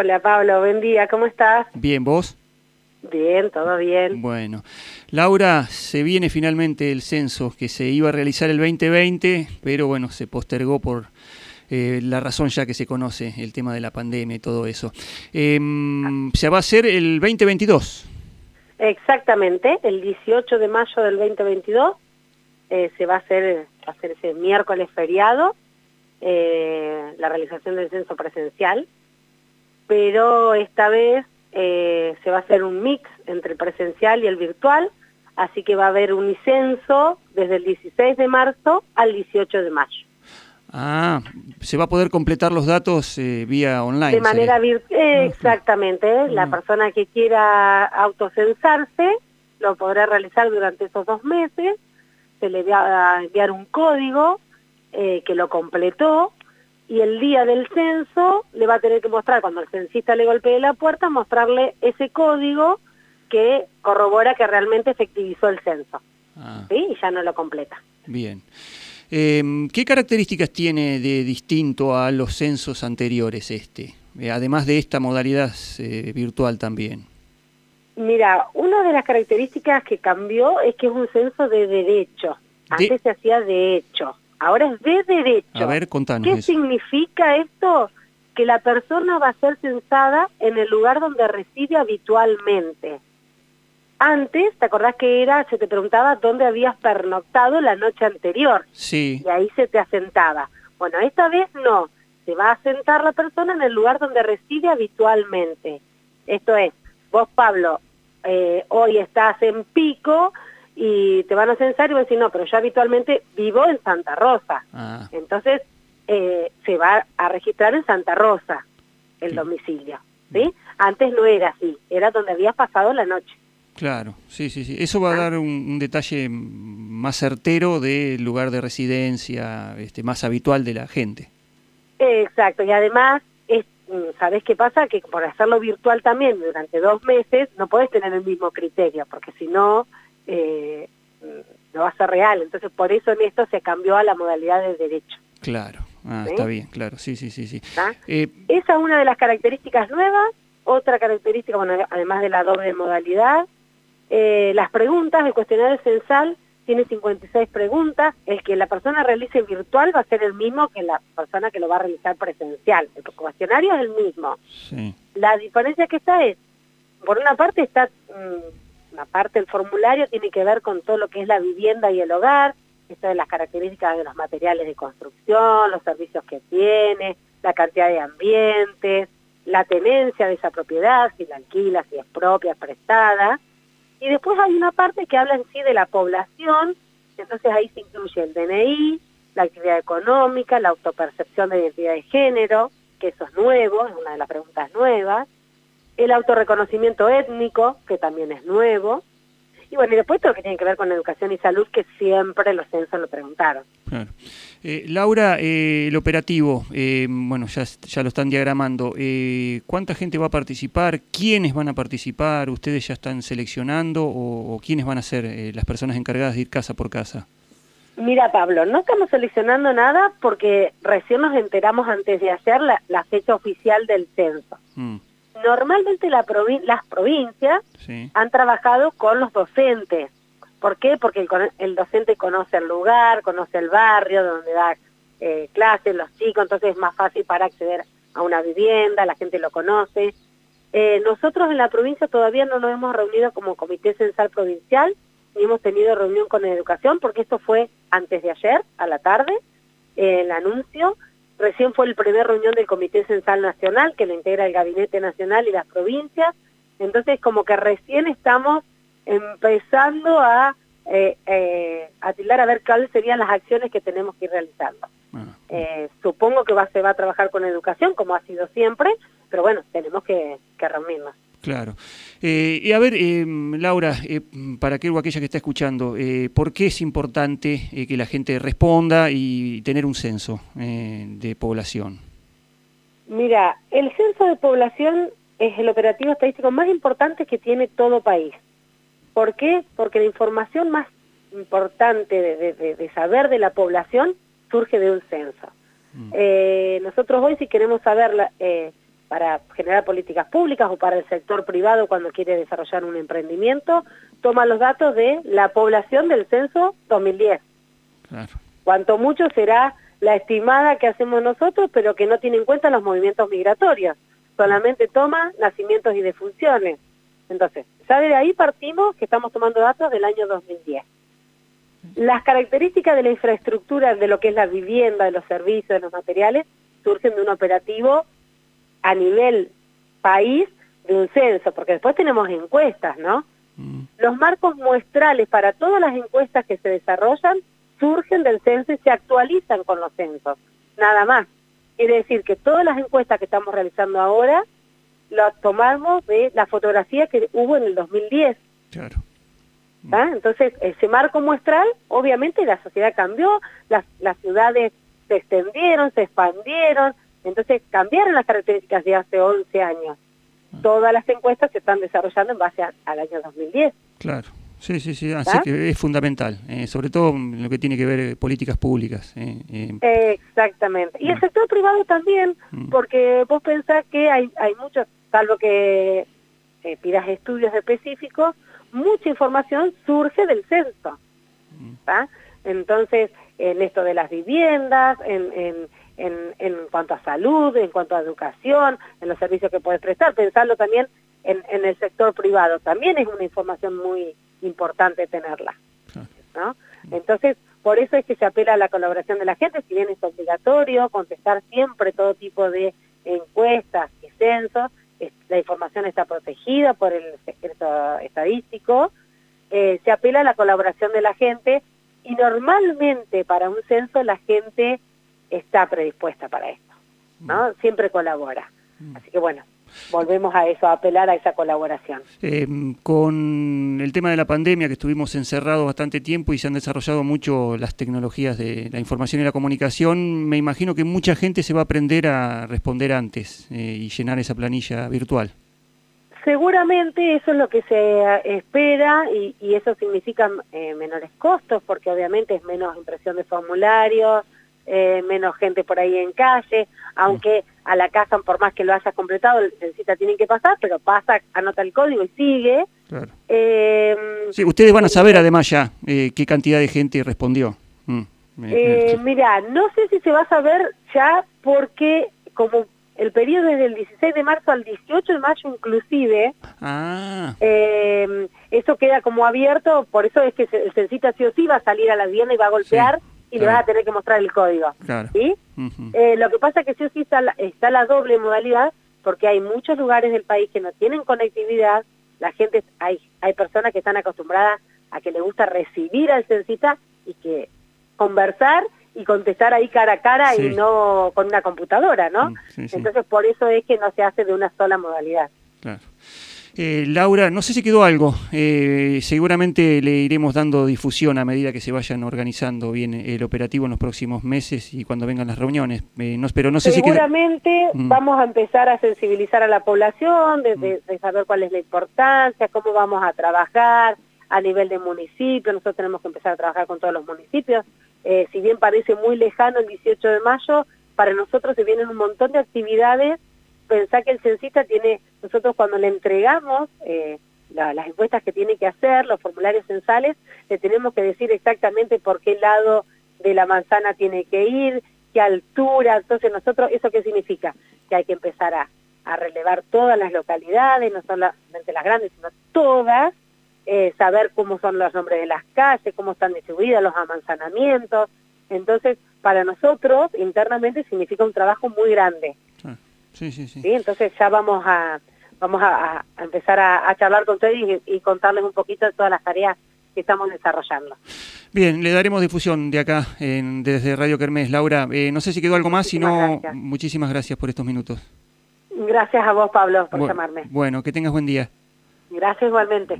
Hola Pablo, buen día, ¿cómo estás? Bien, ¿vos? Bien, todo bien. Bueno, Laura, se viene finalmente el censo que se iba a realizar el 2020, pero bueno, se postergó por eh, la razón ya que se conoce, el tema de la pandemia y todo eso. Em, se va a hacer el 2022. Exactamente, el 18 de mayo del 2022 eh, se va a hacer, va a hacer ese miércoles feriado eh, la realización del censo presencial, pero esta vez eh, se va a hacer un mix entre el presencial y el virtual, así que va a haber un censo desde el 16 de marzo al 18 de mayo. Ah, se va a poder completar los datos eh, vía online. De manera virtual, exactamente. La persona que quiera autocensarse lo podrá realizar durante esos dos meses. Se le va a enviar un código eh, que lo completó y el día del censo le va a tener que mostrar, cuando el censista le golpee la puerta, mostrarle ese código que corrobora que realmente efectivizó el censo. Ah. Y ya no lo completa. Bien. Em, ¿Qué características tiene de distinto a los censos anteriores este? Eh, además de esta modalidad eh, virtual también. Mira, una de las características que cambió es que es un censo de derecho. Antes se hacía de hecho ahora es de derecho. A ver, contanos ¿Qué significa esto? Que la persona va a ser censada en el lugar donde reside habitualmente. Antes, ¿te acordás que era, se te preguntaba dónde habías pernoctado la noche anterior? Sí. Y ahí se te asentaba. Bueno, esta vez no. Se va a asentar la persona en el lugar donde reside habitualmente. Esto es, vos, Pablo, eh, hoy estás en Pico, y te van a censar y van a decir, no, pero yo habitualmente vivo en Santa Rosa. Ah. Entonces, eh, se va a registrar en Santa Rosa el domicilio, ¿sí? Antes no era así, era donde habías pasado la noche. Claro, sí, sí, sí. Eso va a ah. dar un, detalle más certero del lugar de residencia, este, más habitual de la gente. Exacto, y además, es, ¿sabés qué pasa? Que por hacerlo virtual también durante dos meses no puedes tener el mismo criterio, porque si no, eh, no va a ser real. Entonces, por eso en esto se cambió a la modalidad de derecho. Claro, ah, está bien, claro, sí, sí, sí. sí. Eh, Esa es una de las características nuevas. Otra característica, bueno, además de la doble modalidad, eh, las preguntas, el cuestionario censal tiene 56 preguntas. El que la persona realice virtual va a ser el mismo que la persona que lo va a realizar presencial. El cuestionario es el mismo. Sí. La diferencia que está es, por una parte está... Mm, una parte del formulario tiene que ver con todo lo que es la vivienda y el hogar, esto de las características de los materiales de construcción, los servicios que tiene, la cantidad de ambientes, la tenencia de esa propiedad, si la alquila, si es propia, prestada. Y después hay una parte que habla en sí de la población, entonces ahí se incluye el DNI, la actividad económica, la autopercepción de identidad de género, que eso es nuevo, es una de las preguntas nuevas, el autorreconocimiento étnico, que también es nuevo, y bueno, y después todo lo que tiene que ver con educación y salud, que siempre los censos lo preguntaron. Eh, Laura, eh, el operativo, eh, bueno, ya, ya lo están diagramando. ¿Cuánta gente va a participar? ¿Quiénes van a participar? ¿Ustedes ya están seleccionando o, quiénes van a ser las personas encargadas de ir casa por casa? Mira, Pablo, no estamos seleccionando nada porque recién nos enteramos antes de hacer la, fecha oficial del censo. Mm normalmente las provincias han trabajado con los docentes. ¿Por qué? Porque el, docente conoce el lugar, conoce el barrio donde da eh, clases, los chicos, entonces es más fácil para acceder a una vivienda, la gente lo conoce. Eh, nosotros en la provincia todavía no nos hemos reunido como comité censal provincial, ni hemos tenido reunión con educación, porque esto fue antes de ayer, a la tarde, el anuncio, Recién fue el primer reunión del Comité Censal Nacional, que lo integra el Gabinete Nacional y las provincias. Entonces, como que recién estamos empezando a, eh, eh, a a ver cuáles serían las acciones que tenemos que ir realizando. Ah. Eh, supongo que va, se va a trabajar con educación, como ha sido siempre, pero bueno, tenemos que, que reunirnos. Claro. Eh, y a ver, eh, Laura, eh, para aquel o aquella que está escuchando, ¿por qué es importante que la gente responda y tener un censo de población? Mira, el censo de población es el operativo estadístico más importante que tiene todo país. ¿Por qué? Porque la información más importante de, saber de la población surge de un censo. Mm. nosotros hoy si queremos saber para generar políticas públicas o para el sector privado cuando quiere desarrollar un emprendimiento, toma los datos de la población del censo 2010. Claro. Cuanto mucho será la estimada que hacemos nosotros, pero que no tiene en cuenta los movimientos migratorios. Solamente toma nacimientos y defunciones. Entonces, ya de ahí partimos que estamos tomando datos del año 2010. Las características de la infraestructura, de lo que es la vivienda, de los servicios, de los materiales, surgen de un operativo a nivel país de un censo, porque después tenemos encuestas, ¿no? Mm. Los marcos muestrales para todas las encuestas que se desarrollan surgen del censo y se actualizan con los censos, nada más. Quiere decir que todas las encuestas que estamos realizando ahora las tomamos de la fotografía que hubo en el 2010. Claro. Entonces, ese marco muestral, obviamente la sociedad cambió, las, las ciudades se extendieron, se expandieron, entonces cambiaron las características de hace 11 años. Ah. Todas las encuestas se están desarrollando en base al año 2010. Claro. Sí, sí, sí, así que es fundamental, eh, sobre todo lo que tiene que ver eh, políticas públicas. Eh, Exactamente. Y el sector privado también, mm. porque vos pensás que hay, hay muchos, salvo que pidas estudios específicos, mucha información surge del censo. Mm. Entonces, en esto de las viviendas, en, en, en, en, cuanto a salud, en cuanto a educación, en los servicios que puedes prestar, pensarlo también en, en el sector privado, también es una información muy importante tenerla. ¿no? Entonces, por eso es que se apela a la colaboración de la gente, si bien es obligatorio contestar siempre todo tipo de encuestas y censos, la información está protegida por el secreto estadístico, eh, se apela a la colaboración de la gente y normalmente para un censo la gente está predispuesta para esto, ¿no? Mm. Siempre colabora. Mm. Así que bueno, volvemos a eso, a apelar a esa colaboración. Eh, con el tema de la pandemia, que estuvimos encerrados bastante tiempo y se han desarrollado mucho las tecnologías de la información y la comunicación, me imagino que mucha gente se va a aprender a responder antes eh, y llenar esa planilla virtual. Seguramente eso es lo que se espera y, eso significa eh, menores costos porque obviamente es menos impresión de formularios, eh, menos gente por ahí en calle, aunque a la casa, por más que lo hayas completado, el cita tienen que pasar, pero pasa, anota el código y sigue. Eh, sí, ustedes van a saber además ya eh, qué cantidad de gente respondió. Mm, mira, no sé si se va a saber ya porque como el periodo es del 16 de marzo al 18 de mayo inclusive, ah. eso queda como abierto, por eso es que el Censita sí o sí va a salir a la vivienda y va a golpear y le vas a tener que mostrar el código. ¿sí? Eh, lo que pasa es que sí o sí está la, está la doble modalidad porque hay muchos lugares del país que no tienen conectividad, la gente, hay, hay personas que están acostumbradas a que le gusta recibir al censita y que conversar y contestar ahí cara a cara y no con una computadora, ¿no? Mm, Entonces por eso es que no se hace de una sola modalidad. Claro. Eh, Laura, no sé si quedó algo. Eh, seguramente le iremos dando difusión a medida que se vayan organizando bien el operativo en los próximos meses y cuando vengan las reuniones. Eh, no, pero no sé Seguramente mm. vamos a empezar a sensibilizar a la población, mm. de, saber cuál es la importancia, cómo vamos a trabajar a nivel de municipio. Nosotros tenemos que empezar a trabajar con todos los municipios. si bien parece muy lejano el 18 de mayo, para nosotros se vienen un montón de actividades pensar que el censista tiene, nosotros cuando le entregamos eh, las encuestas que tiene que hacer, los formularios censales, le tenemos que decir exactamente por qué lado de la manzana tiene que ir, qué altura, entonces nosotros, ¿eso qué significa? Que hay que empezar a, relevar todas las localidades, no solamente las grandes, sino todas, eh, saber cómo son los nombres de las calles, cómo están distribuidas los amanzanamientos, entonces para nosotros internamente significa un trabajo muy grande. Sí, sí, sí. Entonces ya vamos a vamos a, empezar a, charlar con ustedes y, contarles un poquito de todas las tareas que estamos desarrollando. Bien, le daremos difusión de acá en, desde Radio Kermés. Laura, eh, no sé si quedó algo más, sino muchísimas gracias por estos minutos. Gracias a vos, Pablo, por llamarme. Bueno, que tengas buen día. Gracias igualmente.